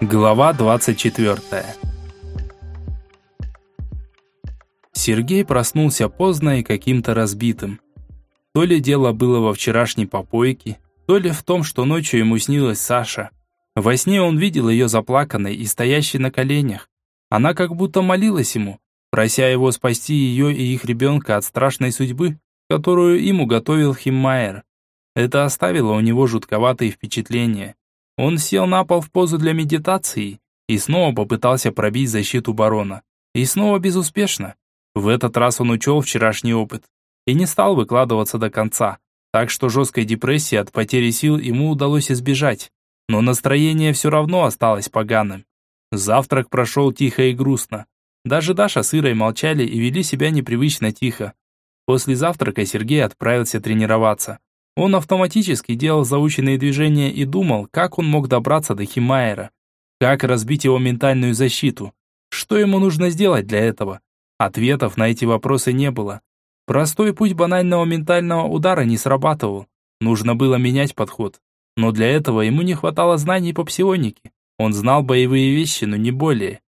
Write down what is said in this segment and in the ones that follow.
Глава 24 Сергей проснулся поздно и каким-то разбитым. То ли дело было во вчерашней попойке, то ли в том, что ночью ему снилась Саша. Во сне он видел ее заплаканной и стоящей на коленях. Она как будто молилась ему, прося его спасти ее и их ребенка от страшной судьбы, которую им уготовил Химмайер. Это оставило у него жутковатые впечатления. Он сел на пол в позу для медитации и снова попытался пробить защиту барона. И снова безуспешно. В этот раз он учел вчерашний опыт и не стал выкладываться до конца. Так что жесткой депрессии от потери сил ему удалось избежать. Но настроение все равно осталось поганым. Завтрак прошел тихо и грустно. Даже Даша с Ирой молчали и вели себя непривычно тихо. После завтрака Сергей отправился тренироваться. Он автоматически делал заученные движения и думал, как он мог добраться до Химайера, как разбить его ментальную защиту, что ему нужно сделать для этого. Ответов на эти вопросы не было. Простой путь банального ментального удара не срабатывал. Нужно было менять подход. Но для этого ему не хватало знаний по псионике. Он знал боевые вещи, но не более.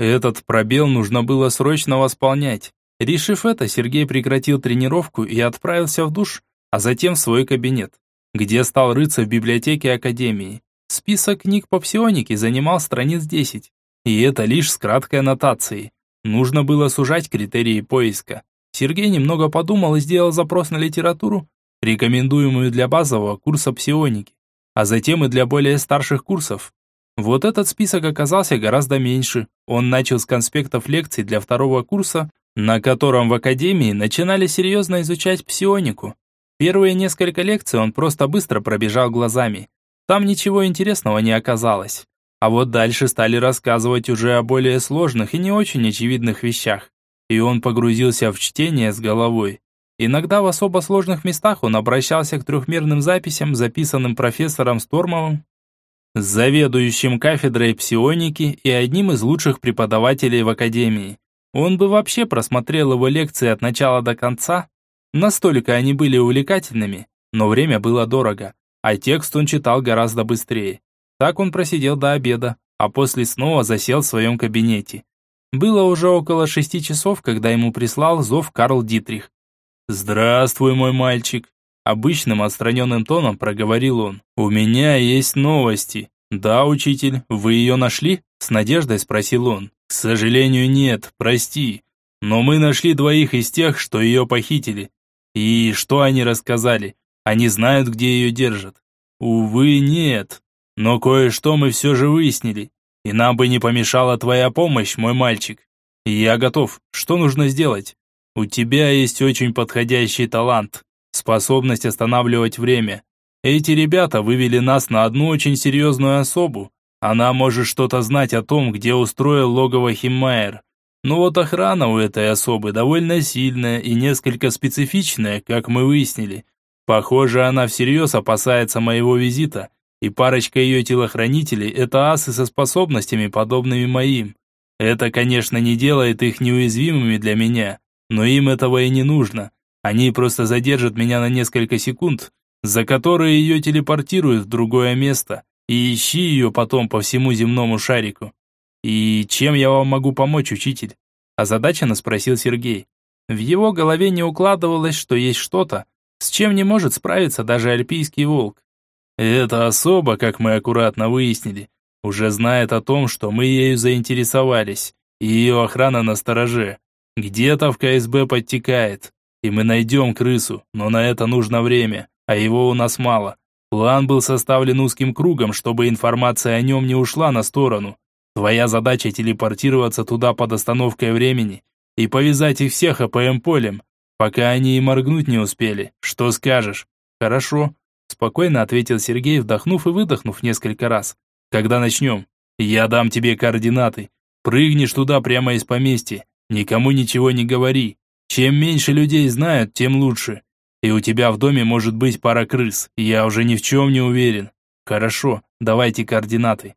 Этот пробел нужно было срочно восполнять. Решив это, Сергей прекратил тренировку и отправился в душ, а затем в свой кабинет, где стал рыться в библиотеке Академии. Список книг по псионике занимал страниц 10, и это лишь с краткой аннотацией. Нужно было сужать критерии поиска. Сергей немного подумал и сделал запрос на литературу, рекомендуемую для базового курса псионики, а затем и для более старших курсов. Вот этот список оказался гораздо меньше. Он начал с конспектов лекций для второго курса, на котором в академии начинали серьезно изучать псионику. Первые несколько лекций он просто быстро пробежал глазами. Там ничего интересного не оказалось. А вот дальше стали рассказывать уже о более сложных и не очень очевидных вещах. И он погрузился в чтение с головой. Иногда в особо сложных местах он обращался к трехмерным записям, записанным профессором Стормовым, заведующим кафедрой псионики и одним из лучших преподавателей в академии. Он бы вообще просмотрел его лекции от начала до конца, Настолько они были увлекательными, но время было дорого, а текст он читал гораздо быстрее. Так он просидел до обеда, а после снова засел в своем кабинете. Было уже около шести часов, когда ему прислал зов Карл Дитрих. «Здравствуй, мой мальчик!» Обычным отстраненным тоном проговорил он. «У меня есть новости». «Да, учитель, вы ее нашли?» С надеждой спросил он. «К сожалению, нет, прости. Но мы нашли двоих из тех, что ее похитили. И что они рассказали? Они знают, где ее держат? Увы, нет. Но кое-что мы все же выяснили. И нам бы не помешала твоя помощь, мой мальчик. Я готов. Что нужно сделать? У тебя есть очень подходящий талант. Способность останавливать время. Эти ребята вывели нас на одну очень серьезную особу. Она может что-то знать о том, где устроил логово Химмайер. Но вот охрана у этой особы довольно сильная и несколько специфичная, как мы выяснили. Похоже, она всерьез опасается моего визита, и парочка ее телохранителей – это асы со способностями, подобными моим. Это, конечно, не делает их неуязвимыми для меня, но им этого и не нужно. Они просто задержат меня на несколько секунд, за которые ее телепортируют в другое место, и ищи ее потом по всему земному шарику. «И чем я вам могу помочь, учитель?» озадаченно спросил Сергей. В его голове не укладывалось, что есть что-то, с чем не может справиться даже альпийский волк. Эта особа, как мы аккуратно выяснили, уже знает о том, что мы ею заинтересовались, и ее охрана на стороже. Где-то в КСБ подтекает, и мы найдем крысу, но на это нужно время, а его у нас мало. План был составлен узким кругом, чтобы информация о нем не ушла на сторону. Твоя задача телепортироваться туда под остановкой времени и повязать их всех АПМ-полем, пока они и моргнуть не успели. Что скажешь? Хорошо, спокойно ответил Сергей, вдохнув и выдохнув несколько раз. Когда начнем? Я дам тебе координаты. Прыгнешь туда прямо из поместья. Никому ничего не говори. Чем меньше людей знают, тем лучше. И у тебя в доме может быть пара крыс. Я уже ни в чем не уверен. Хорошо, давайте координаты.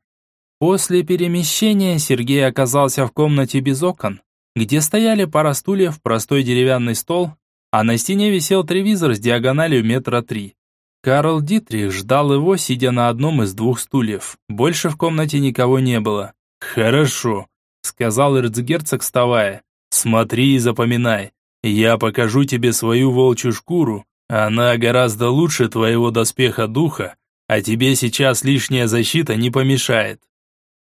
После перемещения Сергей оказался в комнате без окон, где стояли пара стульев, простой деревянный стол, а на стене висел телевизор с диагональю метра три. Карл Дитрих ждал его, сидя на одном из двух стульев. Больше в комнате никого не было. «Хорошо», — сказал эрцгерцог, вставая. «Смотри и запоминай. Я покажу тебе свою волчью шкуру. Она гораздо лучше твоего доспеха духа, а тебе сейчас лишняя защита не помешает».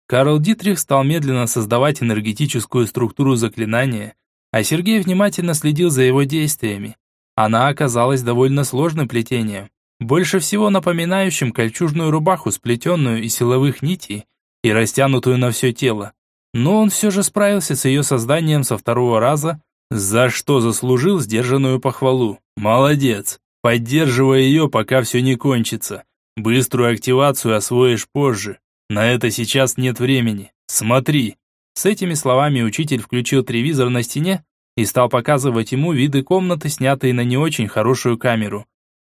Карл Дитрих стал медленно создавать энергетическую структуру заклинания, а Сергей внимательно следил за его действиями. Она оказалась довольно сложным плетением, больше всего напоминающим кольчужную рубаху, сплетенную из силовых нитей и растянутую на все тело. Но он все же справился с ее созданием со второго раза, за что заслужил сдержанную похвалу. Молодец, поддерживай ее, пока все не кончится. Быструю активацию освоишь позже. На это сейчас нет времени. Смотри. С этими словами учитель включил телевизор на стене и стал показывать ему виды комнаты, снятые на не очень хорошую камеру.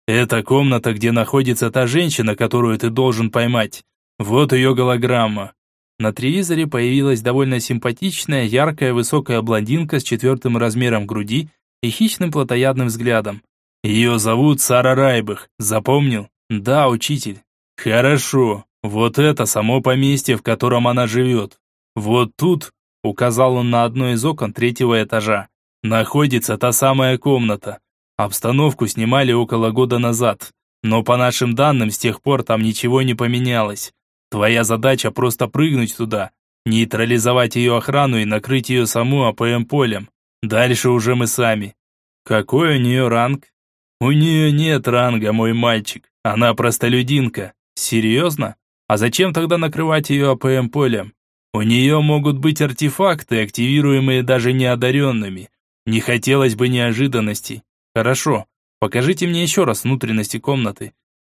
Это комната, где находится та женщина, которую ты должен поймать. Вот ее голограмма. На телевизоре появилась довольно симпатичная, яркая, высокая блондинка с четвертым размером груди и хищным плотоядным взглядом. Ее зовут Сара Райбах. Запомнил? Да, учитель. Хорошо. Вот это само поместье, в котором она живет. Вот тут, указал он на одно из окон третьего этажа, находится та самая комната. Обстановку снимали около года назад, но по нашим данным с тех пор там ничего не поменялось. Твоя задача просто прыгнуть туда, нейтрализовать ее охрану и накрыть ее саму АПМ-полем. Дальше уже мы сами. Какой у нее ранг? У нее нет ранга, мой мальчик. Она простолюдинка. Серьезно? А зачем тогда накрывать ее АПМ-полем? У нее могут быть артефакты, активируемые даже неодаренными. Не хотелось бы неожиданностей. Хорошо, покажите мне еще раз внутренности комнаты.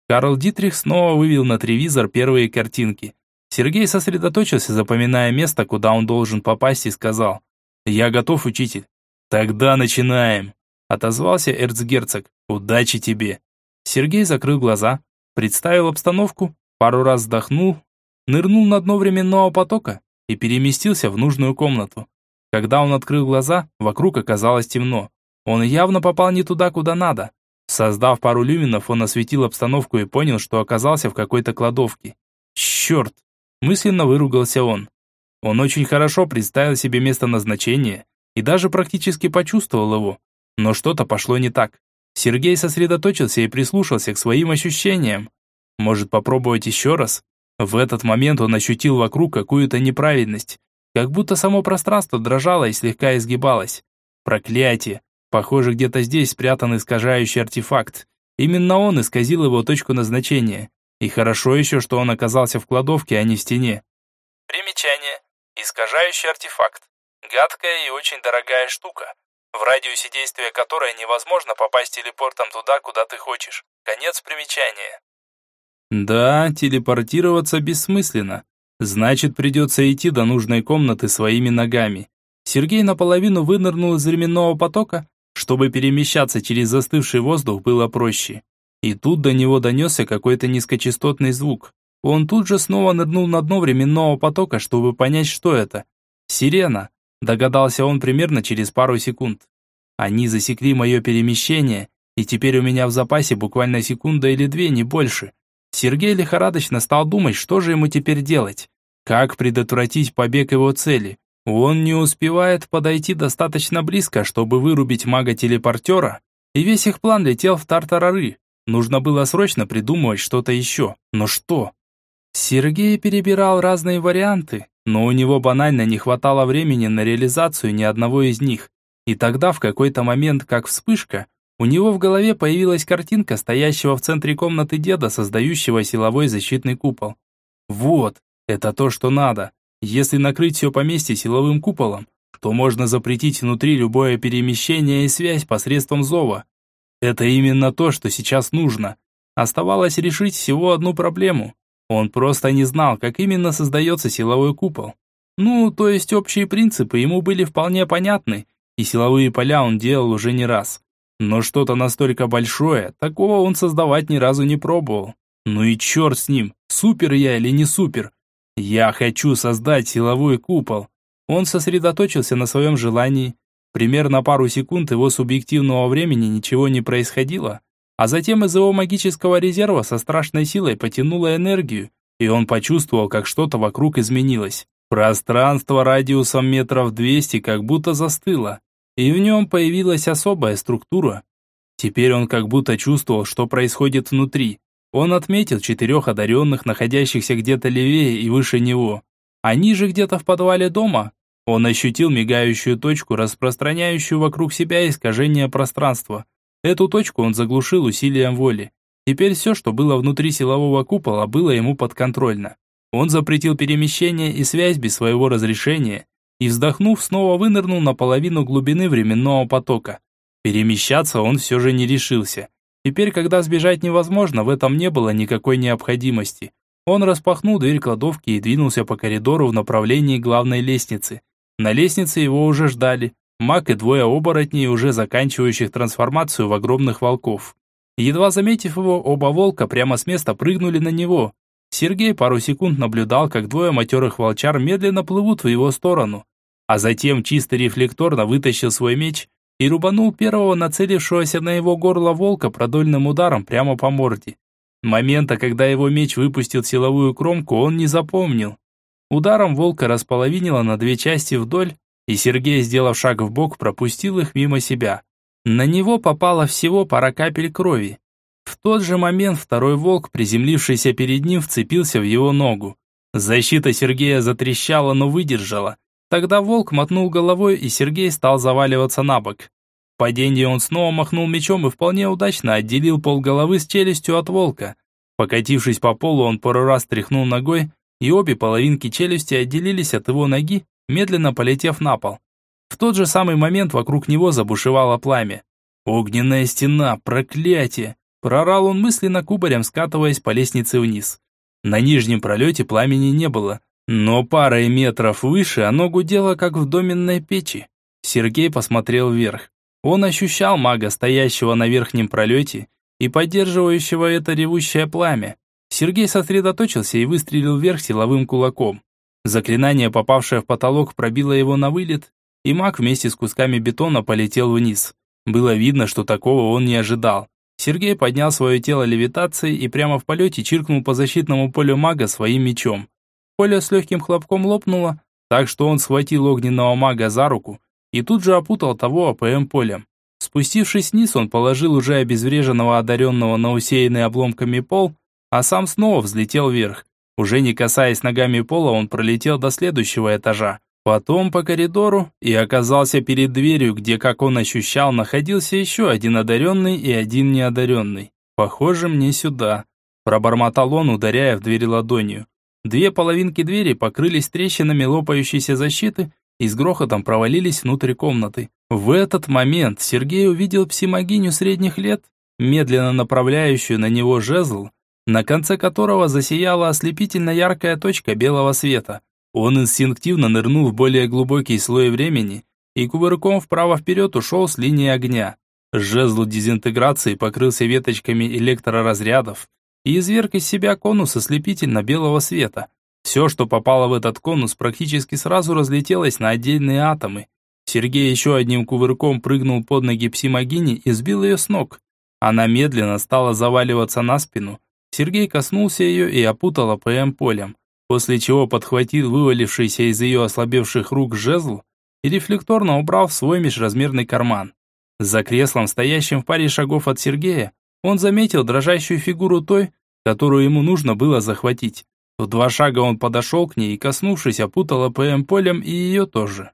Карл Дитрих снова вывел на телевизор первые картинки. Сергей сосредоточился, запоминая место, куда он должен попасть, и сказал, «Я готов, учитель». «Тогда начинаем», — отозвался эрцгерцог. «Удачи тебе». Сергей закрыл глаза, представил обстановку, пару раз вздохнул, нырнул на дно временного потока и переместился в нужную комнату. Когда он открыл глаза, вокруг оказалось темно. Он явно попал не туда, куда надо. Создав пару люминов, он осветил обстановку и понял, что оказался в какой-то кладовке. Черт! Мысленно выругался он. Он очень хорошо представил себе место назначения и даже практически почувствовал его. Но что-то пошло не так. Сергей сосредоточился и прислушался к своим ощущениям. Может попробовать еще раз? В этот момент он ощутил вокруг какую-то неправильность, как будто само пространство дрожало и слегка изгибалось. Проклятие! Похоже, где-то здесь спрятан искажающий артефакт. Именно он исказил его точку назначения. И хорошо еще, что он оказался в кладовке, а не в стене. Примечание. Искажающий артефакт. Гадкая и очень дорогая штука, в радиусе действия которой невозможно попасть телепортом туда, куда ты хочешь. Конец примечания. Да, телепортироваться бессмысленно. Значит, придется идти до нужной комнаты своими ногами. Сергей наполовину вынырнул из временного потока чтобы перемещаться через застывший воздух было проще. И тут до него донесся какой-то низкочастотный звук. Он тут же снова нырнул на дно временного потока, чтобы понять, что это. «Сирена», догадался он примерно через пару секунд. Они засекли мое перемещение, и теперь у меня в запасе буквально секунда или две, не больше. Сергей лихорадочно стал думать, что же ему теперь делать. Как предотвратить побег его цели? Он не успевает подойти достаточно близко, чтобы вырубить мага-телепортера, и весь их план летел в тартарары. Нужно было срочно придумывать что-то еще. Но что? Сергей перебирал разные варианты, но у него банально не хватало времени на реализацию ни одного из них. И тогда в какой-то момент, как вспышка, у него в голове появилась картинка стоящего в центре комнаты деда, создающего силовой защитный купол. Вот, это то, что надо. Если накрыть все поместье силовым куполом, то можно запретить внутри любое перемещение и связь посредством зова. Это именно то, что сейчас нужно. Оставалось решить всего одну проблему. Он просто не знал, как именно создается силовой купол. Ну, то есть общие принципы ему были вполне понятны, и силовые поля он делал уже не раз. Но что-то настолько большое, такого он создавать ни разу не пробовал. Ну и черт с ним, супер я или не супер, «Я хочу создать силовой купол». Он сосредоточился на своем желании. Примерно пару секунд его субъективного времени ничего не происходило. а затем из его магического резерва со страшной силой потянуло энергию, и он почувствовал, как что-то вокруг изменилось. Пространство радиусом метров 200 как будто застыло, и в нем появилась особая структура. Теперь он как будто чувствовал, что происходит внутри. Он отметил четырех одаренных, находящихся где-то левее и выше него. Они же где-то в подвале дома. Он ощутил мигающую точку, распространяющую вокруг себя искажение пространства. Эту точку он заглушил усилием воли. Теперь все, что было внутри силового купола, было ему подконтрольно. Он запретил перемещение и связь без своего разрешения, и, вздохнув, снова вынырнул на половину глубины временного потока. Перемещаться он все же не решился. Теперь, когда сбежать невозможно, в этом не было никакой необходимости. Он распахнул дверь кладовки и двинулся по коридору в направлении главной лестницы. На лестнице его уже ждали. Маг и двое оборотней, уже заканчивающих трансформацию в огромных волков. Едва заметив его, оба волка прямо с места прыгнули на него. Сергей пару секунд наблюдал, как двое матерых волчар медленно плывут в его сторону, а затем чисто рефлекторно вытащил свой меч и рубанул первого нацелившегося на его горло волка продольным ударом прямо по морде. Момента, когда его меч выпустил силовую кромку, он не запомнил. Ударом волка располовинило на две части вдоль, и Сергей, сделав шаг в бок, пропустил их мимо себя. На него попало всего пара капель крови. В тот же момент второй волк, приземлившийся перед ним, вцепился в его ногу. Защита Сергея затрещала, но выдержала. Тогда волк мотнул головой, и Сергей стал заваливаться на бок. В падении он снова махнул мечом и вполне удачно отделил полголовы с челюстью от волка. Покатившись по полу, он пару раз тряхнул ногой, и обе половинки челюсти отделились от его ноги, медленно полетев на пол. В тот же самый момент вокруг него забушевало пламя. «Огненная стена! Проклятие!» Прорал он мысленно кубарем, скатываясь по лестнице вниз. На нижнем пролете пламени не было, но парой метров выше оно гудело, как в доменной печи. Сергей посмотрел вверх. Он ощущал мага, стоящего на верхнем пролете и поддерживающего это ревущее пламя. Сергей сосредоточился и выстрелил вверх силовым кулаком. Заклинание, попавшее в потолок, пробило его на вылет, и маг вместе с кусками бетона полетел вниз. Было видно, что такого он не ожидал. Сергей поднял свое тело левитацией и прямо в полете чиркнул по защитному полю мага своим мечом. Поле с легким хлопком лопнуло, так что он схватил огненного мага за руку и тут же опутал того АПМ полем. Спустившись вниз, он положил уже обезвреженного одаренного на усеянный обломками пол, а сам снова взлетел вверх. Уже не касаясь ногами пола, он пролетел до следующего этажа. Потом по коридору и оказался перед дверью, где, как он ощущал, находился еще один одаренный и один неодаренный. «Похоже мне сюда», – пробормотал он, ударяя в дверь ладонью. Две половинки двери покрылись трещинами лопающейся защиты и с грохотом провалились внутрь комнаты. В этот момент Сергей увидел псимогиню средних лет, медленно направляющую на него жезл, на конце которого засияла ослепительно яркая точка белого света – он инстинктивно нырнул в более глубокий слой времени и кувырком вправо-вперед ушел с линии огня. Жезл дезинтеграции покрылся веточками электроразрядов и изверг из себя конус ослепительно-белого света. Все, что попало в этот конус, практически сразу разлетелось на отдельные атомы. Сергей еще одним кувырком прыгнул под ноги псимагини и сбил ее с ног. Она медленно стала заваливаться на спину. Сергей коснулся ее и опутал АПМ полем после чего подхватил вывалившийся из ее ослабевших рук жезл и рефлекторно убрал в свой межразмерный карман. За креслом, стоящим в паре шагов от Сергея, он заметил дрожащую фигуру той, которую ему нужно было захватить. В два шага он подошел к ней и, коснувшись, опутал АПМ полем и ее тоже.